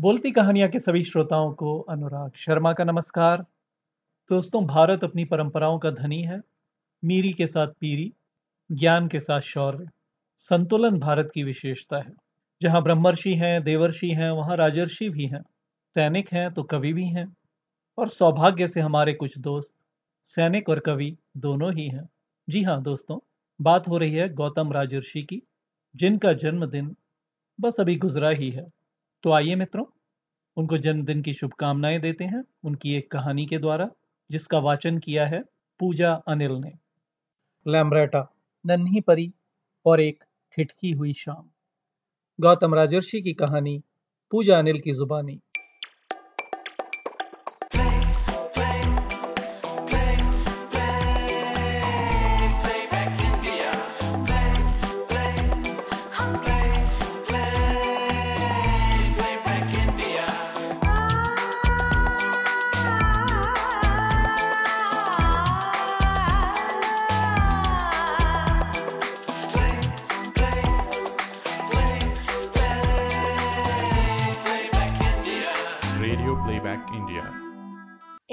बोलती कहानियाँ के सभी श्रोताओं को अनुराग शर्मा का नमस्कार। दोस्तों, भारत अपनी परंपराओं का धनी है। मीरी के साथ पीरी, ज्ञान के साथ शौर्य, संतुलन भारत की विशेषता है। जहाँ ब्रह्मर्षि हैं, देवर्षि हैं, वहाँ राजर्षि भी हैं, सैनिक हैं तो कवि भी हैं। और सौभाग्य से हमारे कुछ दोस्त, सैनिक और कवि दोनों ही हैं। जी हाँ दोस्तों, बात हो रही है गौतम राजर्षि की, जिनका जन्मदिन बस अभी गुजरा ही है। तो आइए मित्रों, उनको जन्मदिन की शुभकामनाएँ देते हैं उनकी एक कहानी के द्वारा, जिसका वाचन किया है पूजा अनिल ने। लैम्ब्रेटा नन्ही परी और एक ठिठकी हुई शाम। गौतम राजर्षि की कहानी पूजा अनिल की जुबानी।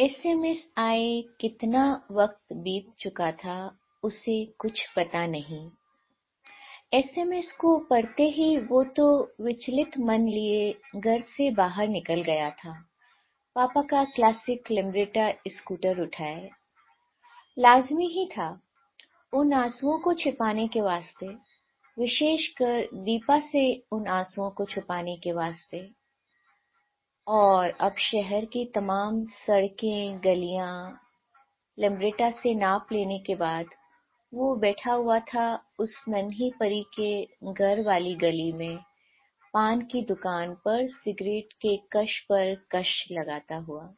एसएमएस आए कितना वक्त बीत चुका था उसे कुछ पता नहीं। एसएमएस को पढ़ते ही वो तो विचलित मन लिए घर से बाहर निकल गया था। पापा का क्लासिक लिमरेटा स्कूटर उठाए। लाजमी ही था उन आंसुओं को छिपाने के वास्ते, विशेषकर दीपा से उन आंसुओं को छुपाने के वास्ते। और अब शहर की तमाम सड़कें, गलियाँ लम्ब्रेटा से नाप लेने के बाद वो बैठा हुआ था उस नन्ही परी के घर वाली गली में। पान की दुकान पर सिगरेट के कश पर कश लगाता हुआ।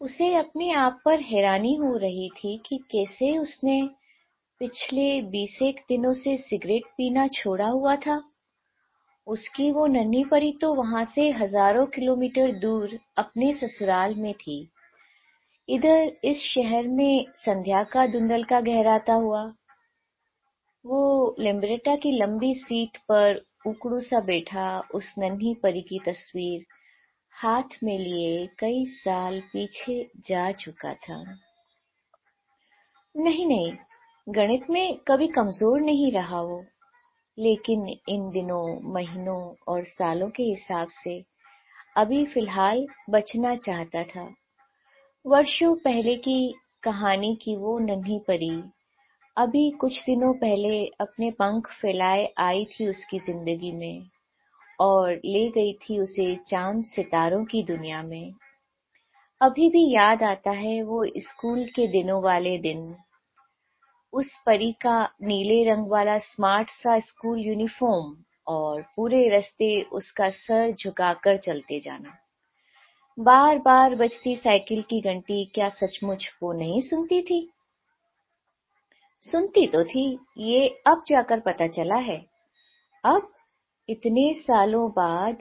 उसे अपने आप पर हैरानी हो रही थी कि कैसे उसने पिछले बीसेक दिनों से सिगरेट पीना छोड़ा हुआ था। उसकी वो नन्ही परी तो वहाँ से हज़ारों किलोमीटर दूर अपने ससुराल में थी। इधर इस शहर में संध्या का धुंधल का गहराता हुआ, वो लिम्बरेटा की लंबी सीट पर उकड़ू सा बैठा उस नन्ही परी की तस्वीर हाथ में लिए कई साल पीछे जा चुका था। नहीं नहीं, गणित में कभी कमज़ोर नहीं रहा वो। लेकिन इन दिनों, महीनों और सालों के हिसाब से अभी फ़िलहाल बचना चाहता था। वर्षों पहले की कहानी की वो नन्ही परी अभी कुछ दिनों पहले अपने पंख फैलाए आई थी उसकी ज़िंदगी में और ले गई थी उसे चाँद सितारों की दुनिया में। अभी भी याद आता है वो स्कूल के दिनों वाले दिन। उस परी का नीले रंग वाला स्मार्ट सा स्कूल यूनिफॉर्म और पूरे रास्ते उसका सर झुकाकर चलते जाना। बार बार बजती साइकिल की घंटी क्या सचमुच वो नहीं सुनती थी? सुनती तो थी, ये अब जाकर पता चला है। अब, इतने सालों बाद,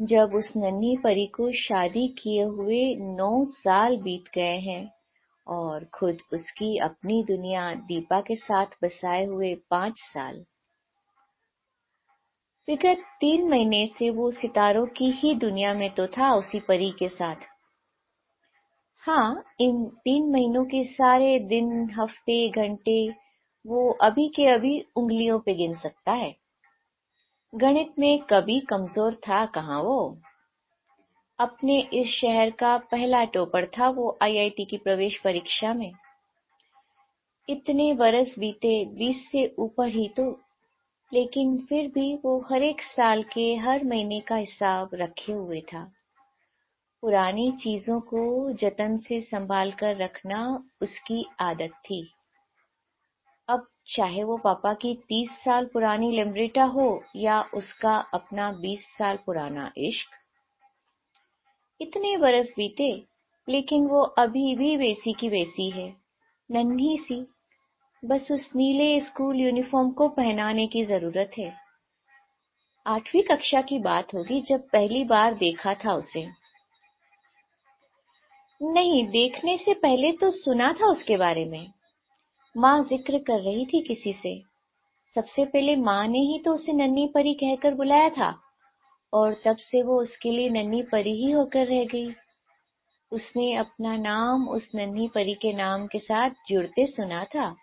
जब उस नन्ही परी को शादी किए हुए नौ साल बीत गए हैं और खुद उसकी अपनी दुनिया दीपा के साथ बसाए हुए पाँच साल। विगत तीन महीने से वो सितारों की ही दुनिया में तो था उसी परी के साथ। हाँ इन तीन महीनों के सारे दिन, हफ़्ते, घंटे वो अभी के अभी उंगलियों पे गिन सकता है। गणित में कभी कमज़ोर था कहाँ वो? अपने इस शहर का पहला टॉपर था वो आईआईटी की प्रवेश परीक्षा में। इतने बरस बीते, बीस से ऊपर ही तो लेकिन फिर भी वो हर एक साल के, हर महीने का हिसाब रखे हुए था। पुरानी चीज़ों को जतन से संभाल कर रखना उसकी आदत थी। अब चाहे वो पापा की तीस साल पुरानी लेमरेटा हो या उसका अपना बीस साल पुराना इश्क इतने बरस बीते, लेकिन वो अभी भी वैसी की वैसी है। नन्ही सी। बस उस नीले स्कूल यूनिफॉर्म को पहनाने की ज़रूरत है। आठवीं कक्षा की बात होगी जब पहली बार देखा था उसे। नहीं, देखने से पहले तो सुना था उसके बारे में। माँ ज़िक्र कर रही थी किसी से। सबसे पहले माँ ने ही तो उसे नन्ही परी कहकर बुलाया था। और तब से वो उसके लिए नन्ही परी ही होकर रह गई। उसने अपना नाम उस नन्ही परी के नाम के साथ जुड़ते सुना था।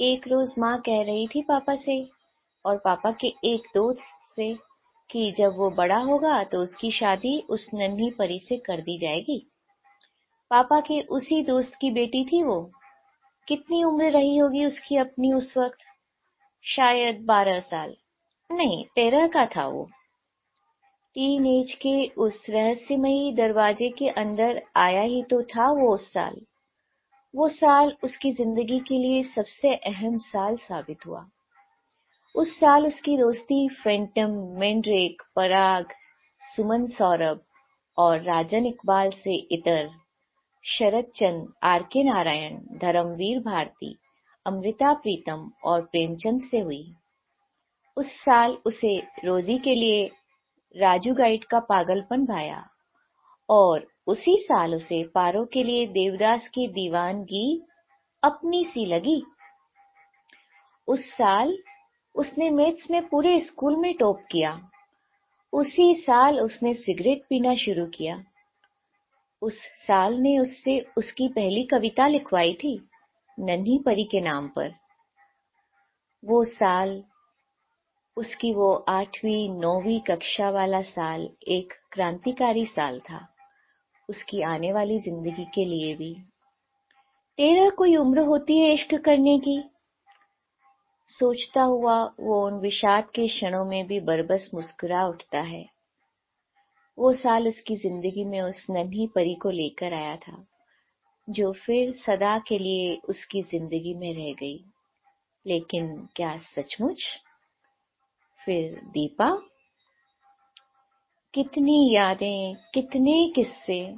एक रोज माँ कह रही थी पापा से, और पापा के एक दोस्त से, कि जब वो बड़ा होगा तो उसकी शादी उस नन्ही परी से कर दी जाएगी। पापा के उसी दोस्त की बेटी थी वो। कितनी उम्र रही होगी उसकी अपनी उस वक्त? शायद बारह साल। नहीं, तेरह का था वो। टीन एज के उस रहस्यमयी दरवाजे के अंदर आया ही तो था वो उस साल। वो साल उसकी ज़िंदगी के लिए सबसे अहम साल साबित हुआ। उस साल उसकी दोस्ती फेंटम, मेंड्रेक, पराग, सुमन सौरभ और राजन इकबाल से इतर शरद चंद आर के नारायण, धर्मवीर भारती, अमृता प्रीतम और प्रेमचंद से हुई। उस साल उसे रोजी के लिए राजू गाइड का पागलपन भाया। और उसी साल उसे पारो के लिए देवदास की दीवानगी अपनी सी लगी। उस साल उसने मैथ्स में पूरे स्कूल में टॉप किया। उसी साल उसने सिगरेट पीना शुरू किया। उस साल ने उससे उसकी पहली कविता लिखवाई थी, नन्ही परी के नाम पर। वो साल उसकी वो आठवीं, नौवीं कक्षा वाला साल एक क्रांतिकारी साल था। उसकी आने वाली ज़िंदगी के लिए भी। तेरह कोई उम्र होती है इश्क करने की? सोचता हुआ वो उन विषाद के क्षणों में भी बरबस मुस्कुरा उठता है। वो साल उसकी ज़िंदगी में उस नन्ही परी को लेकर आया था, जो फिर सदा के लिए उसकी ज़िंदगी में रह गई। लेकिन क्या सचमुच? फिर दीपा, कितनी यादें, कितने किस्से।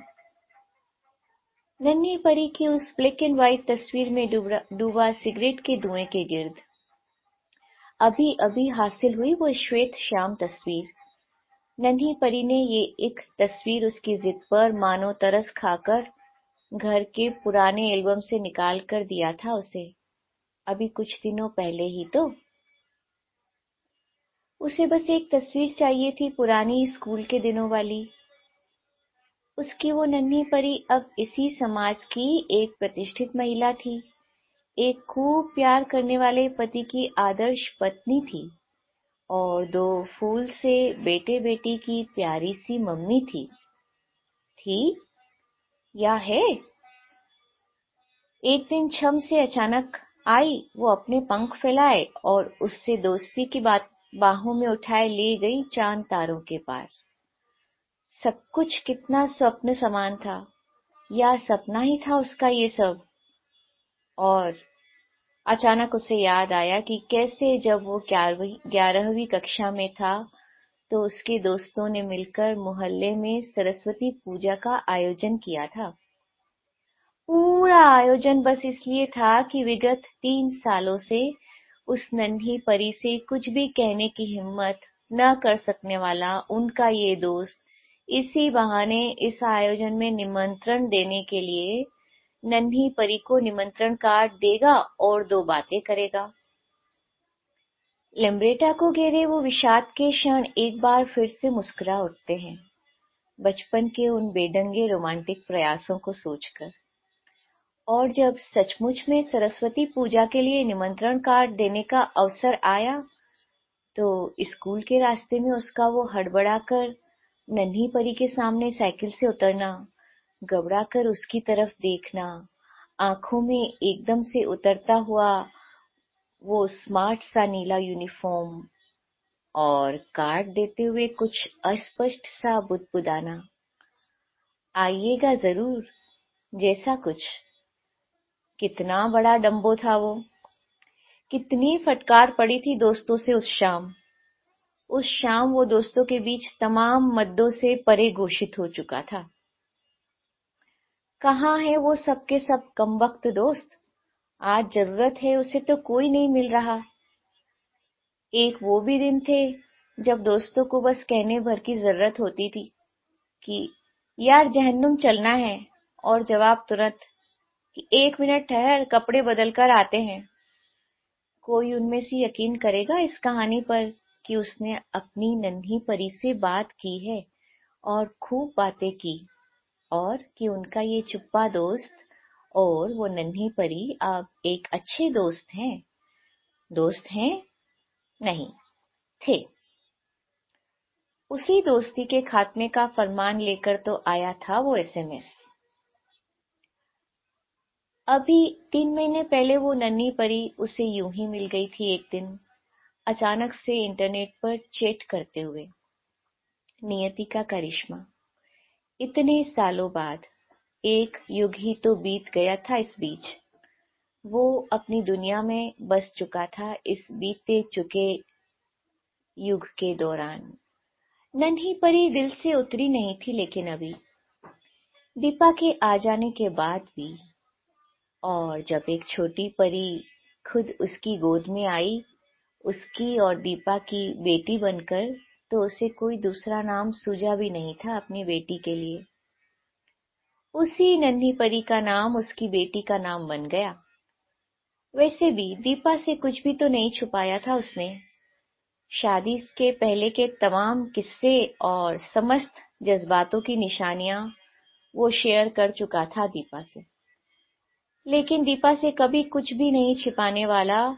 नन्ही परी की उस ब्लैक एंड व्हाइट तस्वीर में डूबा सिगरेट के धुएँ के गिर्द। अभी अभी हासिल हुई वो श्वेत श्याम तस्वीर। नन्ही परी ने ये एक तस्वीर उसकी जिद पर मानो तरस खाकर घर के पुराने एल्बम से निकाल कर दिया था उसे। अभी कुछ दिनों पहले ही तो। उसे बस एक तस्वीर चाहिए थी पुरानी स्कूल के दिनों वाली। उसकी वो नन्ही परी अब इसी समाज की एक प्रतिष्ठित महिला थी। एक खूब प्यार करने वाले पति की आदर्श पत्नी थी और दो फूल से बेटे बेटी की प्यारी सी मम्मी थी। थी? या है? एक दिन छम से अचानक आई, वो अपने पंख फैलाए और उससे दोस्ती की बात बाहों में उठाए ले गई चाँद तारों के पार। सब कुछ कितना स्वप्न समान था, या सपना ही था उसका ये सब? और अचानक उसे याद आया कि कैसे जब वो ग्यारहवीं कक्षा में था तो उसके दोस्तों ने मिलकर मोहल्ले में सरस्वती पूजा का आयोजन किया था। पूरा आयोजन बस इसलिए था कि विगत तीन सालों से उस नन्ही परी से कुछ भी कहने की हिम्मत न कर सकने वाला उनका ये दोस्त इसी बहाने इस आयोजन में निमंत्रण देने के लिए नन्ही परी को निमंत्रण कार्ड देगा और दो बातें करेगा। लम्ब्रेटा को घेरे वो विषाद के क्षण एक बार फिर से मुस्कुरा उठते हैं, बचपन के उन बेडंगे रोमांटिक प्रयासों को सोचकर। और जब सचमुच में सरस्वती पूजा के लिए निमंत्रण कार्ड देने का अवसर आया तो स्कूल के रास्ते में उसका वो हड़बड़ा कर नन्ही परी के सामने साइकिल से उतरना घबरा कर उसकी तरफ़ देखना, आँखों में एकदम से उतरता हुआ वो स्मार्ट सा नीला यूनिफॉर्म और कार्ड देते हुए कुछ अस्पष्ट सा बुदबुदाना। आइएगा ज़रूर, जैसा कुछ कितना बड़ा डंबो था वो। कितनी फटकार पड़ी थी दोस्तों से उस शाम। उस शाम वो दोस्तों के बीच तमाम मद्दों से परे घोषित हो चुका था। कहाँ है वो सबके सब कम वक्त दोस्त? आज ज़रूरत है उसे तो कोई नहीं मिल रहा। एक वो भी दिन थे जब दोस्तों को बस कहने भर की ज़रूरत होती थी कि, यार जहन्नुम चलना है। और जवाब तुरंत कि एक मिनट ठहर कपड़े बदल कर आते हैं। कोई उनमें से यकीन करेगा इस कहानी पर कि उसने अपनी नन्ही परी से बात की है और खूब बातें की, और कि उनका ये चुप्पा दोस्त और वो नन्ही परी अब एक अच्छे दोस्त हैं। दोस्त हैं? नहीं, थे। उसी दोस्ती के खात्मे का फरमान लेकर तो आया था वो एसएमएस। अभी तीन महीने पहले वो नन्ही परी उसे यूँ ही मिल गई थी एक दिन, अचानक से इंटरनेट पर चैट करते हुए। नियति का करिश्मा। इतने सालों बाद, एक युग ही तो बीत गया था इस बीच। वो अपनी दुनिया में बस चुका था इस बीते चुके युग के दौरान। नन्ही परी दिल से उतरी नहीं थी लेकिन अभी। दीपा के आ जाने के बाद भी और जब एक छोटी परी खुद उसकी गोद में आई, उसकी और दीपा की बेटी बनकर तो उसे कोई दूसरा नाम सूझा भी नहीं था अपनी बेटी के लिए। उसी नन्ही परी का नाम उसकी बेटी का नाम बन गया। वैसे भी दीपा से कुछ भी तो नहीं छुपाया था उसने। शादी के पहले के तमाम किस्से और समस्त जज्बातों की निशानियाँ वो शेयर कर चुका था दीपा से। लेकिन दीपा से कभी कुछ भी नहीं छिपाने वाला।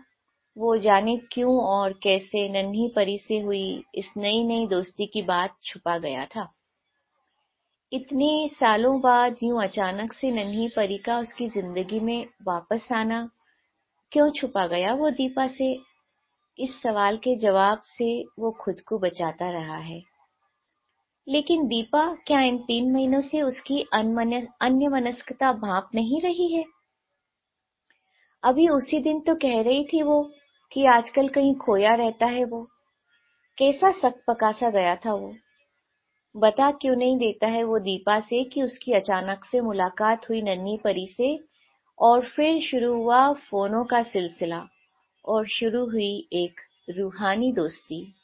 वो जाने क्यों और कैसे नन्ही परी से हुई इस नई नई दोस्ती की बात छुपा गया था। इतने सालों बाद यूँ अचानक से नन्ही परी का उसकी ज़िंदगी में वापस आना, क्यों छुपा गया वो दीपा से? इस सवाल के जवाब से वो खुद को बचाता रहा है। लेकिन दीपा क्या इन तीन महीनों से उसकी अन्य मनस्कता भाप नहीं रही है? अभी उसी दिन तो कह रही थी वो कि आजकल कहीं खोया रहता है वो। कैसा सक पकासा गया था वो। बता क्यों नहीं देता है वो दीपा से कि उसकी अचानक से मुलाकात हुई नन्ही परी से, और फिर शुरू हुआ फोनों का सिलसिला, और शुरू हुई एक रूहानी दोस्ती।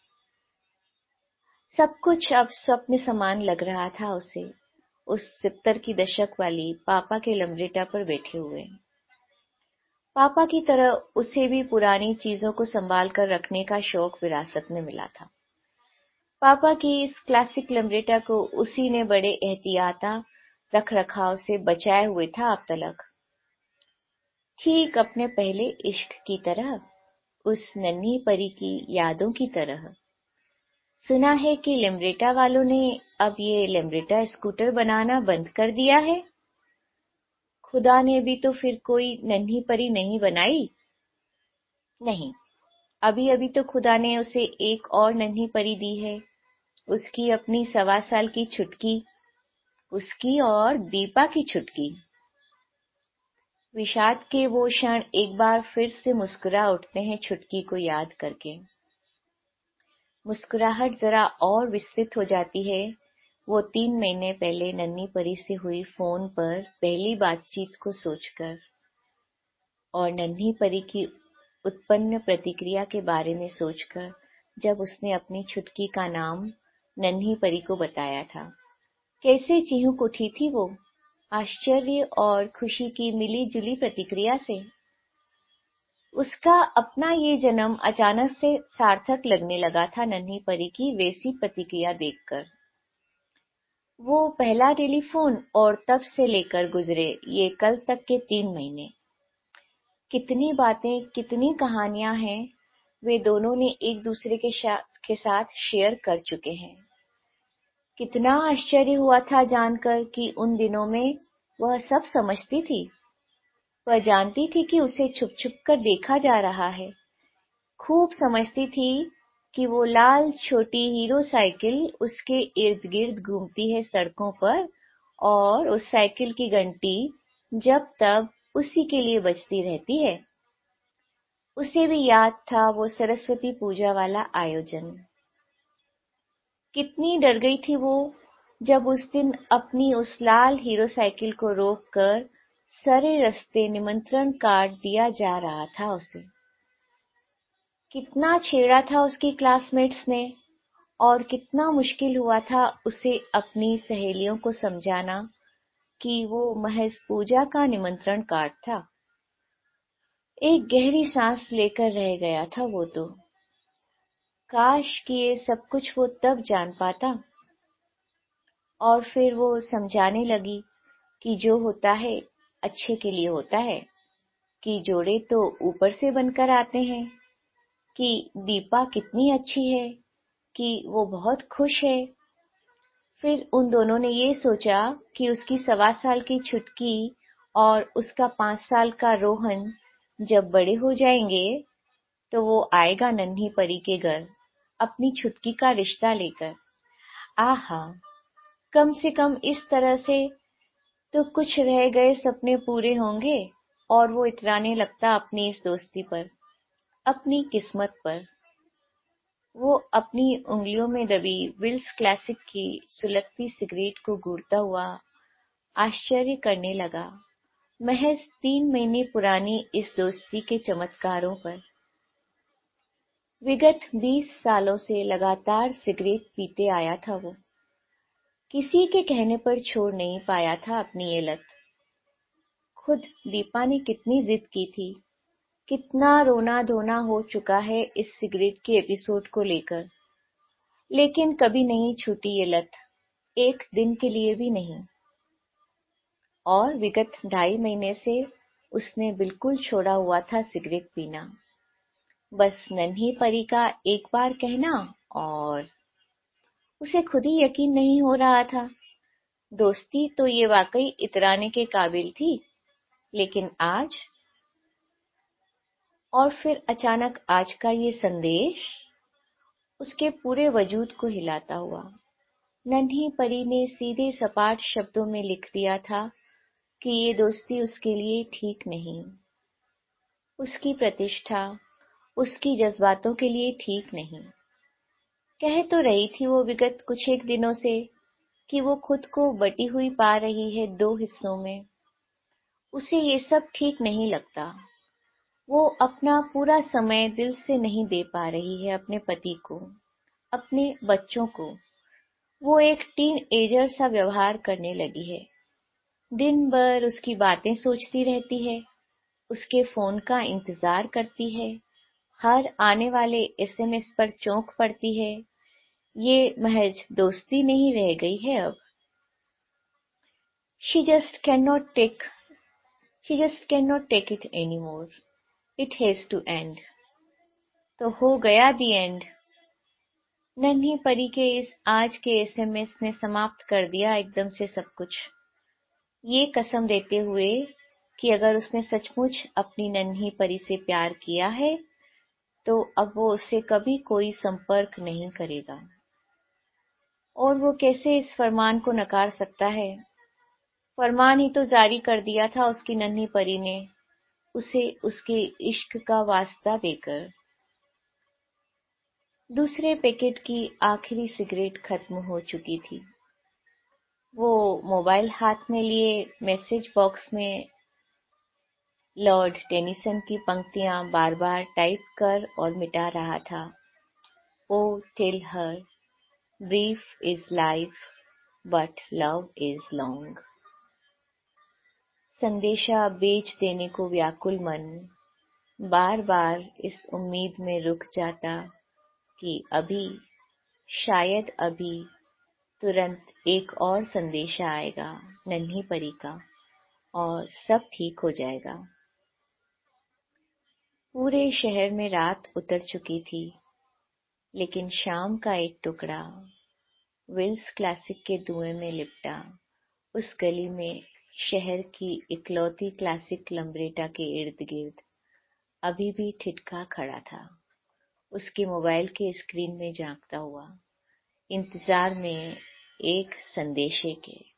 सब कुछ अब स्वप्न समान लग रहा था उसे, उस सितर की दशक वाली पापा के लमरेटा पर बैठे हुए। पापा की तरह उसे भी पुरानी चीज़ों को संभाल कर रखने का शौक विरासत में मिला था। पापा की इस क्लासिक लमरेटा को उसी ने बड़े एहतियाता रख रखाव से बचाए हुए था अब तलक। ठीक अपने पहले इश्क की तरह, उस नन्ही परी की यादों की तरह। सुना है कि लेमरेटा वालों ने अब ये लेमरेटा स्कूटर बनाना बंद कर दिया है? खुदा ने भी तो फिर कोई नन्ही परी नहीं बनाई? नहीं। अभी अभी तो खुदा ने उसे एक और नन्ही परी दी है। उसकी अपनी सवा साल की छुटकी, उसकी और दीपा की छुटकी। विषाद के वो क्षण एक बार फिर से मुस्कुरा उठते हैं छुटकी को याद करके। मुस्कुराहट जरा और विस्तृत हो जाती है। वो तीन महीने पहले नन्ही परी से हुई फ़ोन पर पहली बातचीत को सोचकर और नन्ही परी की उत्पन्न प्रतिक्रिया के बारे में सोचकर जब उसने अपनी छुटकी का नाम नन्ही परी को बताया था। कैसे चिहुक उठी थी वो? आश्चर्य और खुशी की मिली जुली प्रतिक्रिया से? उसका अपना ये जन्म अचानक से सार्थक लगने लगा था नन्ही परी की वैसी प्रतिक्रिया देखकर। वो पहला टेलीफोन और तब से लेकर गुजरे ये कल तक के तीन महीने। कितनी बातें कितनी कहानियाँ हैं वे दोनों ने एक दूसरे के, के साथ शेयर कर चुके हैं। कितना आश्चर्य हुआ था जानकर कि उन दिनों में वह सब समझती थी। वह जानती थी कि उसे छुप छुप कर देखा जा रहा है। खूब समझती थी कि वो लाल छोटी हीरो साइकिल उसके इर्द गिर्द घूमती है सड़कों पर और उस साइकिल की घंटी जब तब उसी के लिए बजती रहती है। उसे भी याद था वो सरस्वती पूजा वाला आयोजन। कितनी डर गई थी वो जब उस दिन अपनी उस लाल हीरो साइकिल को रोककर सरे रस्ते निमंत्रण कार्ड दिया जा रहा था उसे। कितना छेड़ा था उसकी क्लासमेट्स ने और कितना मुश्किल हुआ था उसे अपनी सहेलियों को समझाना कि वो महज पूजा का निमंत्रण कार्ड था। एक गहरी सांस लेकर रह गया था वो तो। काश कि ये सब कुछ वो तब जान पाता। और फिर वो समझाने लगी कि जो होता है, अच्छे के लिए होता है, कि जोड़े तो ऊपर से बनकर आते हैं। कि दीपा कितनी अच्छी है, कि वो बहुत खुश है। फिर उन दोनों ने ये सोचा कि उसकी सवा साल की छुटकी और उसका पाँच साल का रोहन जब बड़े हो जाएँगे तो वो आएगा नन्ही परी के घर, अपनी छुटकी का रिश्ता लेकर। आहा, कम से कम इस तरह से तो कुछ रह गए सपने पूरे होंगे और वो इतराने लगता अपनी इस दोस्ती पर। अपनी किस्मत पर। वो अपनी उंगलियों में दबी विल्स क्लासिक की सुलगती सिगरेट को घूरता हुआ आश्चर्य करने लगा। महज तीन महीने पुरानी इस दोस्ती के चमत्कारों पर। विगत बीस सालों से लगातार सिगरेट पीते आया था वो। किसी के कहने पर छोड़ नहीं पाया था अपनी ये लत। खुद दीपा ने कितनी जिद की थी। कितना रोना धोना हो चुका है इस सिगरेट के एपिसोड को लेकर। लेकिन कभी नहीं छूटी ये लत, एक दिन के लिए भी नहीं। और विगत ढाई महीने से उसने बिल्कुल छोड़ा हुआ था सिगरेट पीना। बस नन्ही परी का एक बार कहना और उसे खुद ही यकीन नहीं हो रहा था। दोस्ती तो ये वाकई इतराने के काबिल थी, लेकिन आज और फिर अचानक आज का ये संदेश उसके पूरे वजूद को हिलाता हुआ। नन्ही परी ने सीधे सपाट शब्दों में लिख दिया था कि ये दोस्ती उसके लिए ठीक नहीं। उसकी प्रतिष्ठा, उसकी जज्बातों के लिए ठीक नहीं। कह तो रही थी वो विगत कुछ एक दिनों से कि वो खुद को बटी हुई पा रही है दो हिस्सों में। उसे ये सब ठीक नहीं लगता। वो अपना पूरा समय दिल से नहीं दे पा रही है अपने पति को, अपने बच्चों को। वो एक टीन एजर सा व्यवहार करने लगी है। दिन भर उसकी बातें सोचती रहती है, उसके फ़ोन का इंतज़ार करती है, हर आने वाले एसएमएस पर चौंक पड़ती है। ये महज दोस्ती नहीं रह गई है अब। She just can not take she just can not take it any more it has to end तो हो गया दी एंड नन्ही परी के इस, आज के एसएमएस ने समाप्त कर दिया एकदम से सब कुछ। ये कसम देते हुए कि अगर उसने सचमुच अपनी नन्ही परी से प्यार किया है तो अब वो उससे कभी कोई संपर्क नहीं करेगा। और वो कैसे इस फरमान को नकार सकता है? फरमान ही तो जारी कर दिया था उसकी नन्ही परी ने। उसे उसके इश्क का वास्ता देकर। दूसरे पैकेट की आखिरी सिगरेट खत्म हो चुकी थी। वो मोबाइल हाथ में लिए मैसेज बॉक्स में लॉर्ड टेनिसन की पंक्तियाँ बार बार टाइप कर और मिटा रहा था। O, tell her, brief is life, but love is long. संदेशा बेच देने को व्याकुल मन बार बार इस उम्मीद में रुक जाता कि अभी, शायद अभी, तुरंत एक और संदेशा आएगा, नन्ही परी का, और सब ठीक हो जाएगा। पूरे शहर में रात उतर चुकी थी, लेकिन शाम का एक टुकड़ा, विल्स क्लासिक के धुएँ में लिपटा, उस गली में शहर की इकलौती क्लासिक लम्बरेटा के इर्द गिर्द अभी भी ठिटका खड़ा था। उसके मोबाइल के स्क्रीन में झांकता हुआ, इंतज़ार में एक संदेशे के।